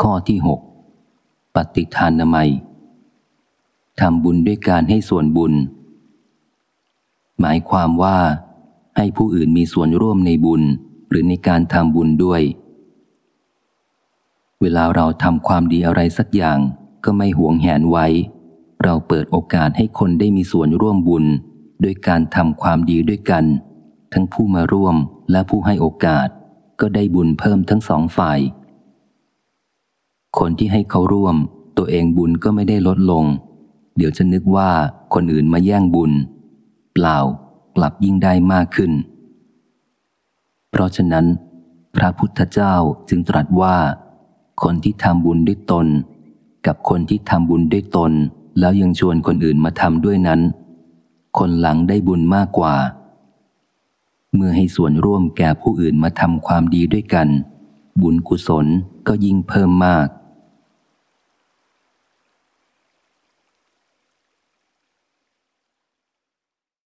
ข้อที่หกปฏิทานนามัยทำบุญด้วยการให้ส่วนบุญ หมายความว่าให้ผู้อื่นมีส่วนร่วมในบุญหรือในการทำบุญด้วย เวลาเราทำความดีอะไรสักอย่างก็ไม่หวงแหนไว้ เราเปิดโอกาสให้คนได้มีส่วนร่วมบุญด้วยการทำความดีด้วยกัน ทั้งผู้มาร่วมและผู้ให้โอกาส ก็ได้บุญเพิ่มทั้งสองฝ่าย คนที่ให้เขาร่วม ตัวเองบุญก็ไม่ได้ลดลง เดี๋ยวจะนึกว่าคนอื่นมาแย่งบุญ เปล่ากลับยิ่งได้มากขึ้น เพราะฉะนั้น พระพุทธเจ้าจึงตรัสว่า คนที่ทำบุญด้วยตน กับคนที่ทำบุญด้วยตน แล้วยังชวนคนอื่นมาทำด้วยนั้น คนหลังได้บุญมากกว่า เมื่อให้ส่วนร่วมแก่ผู้อื่นมาทำความดีด้วยกัน บุญกุศลก็ยิ่งเพิ่มมาก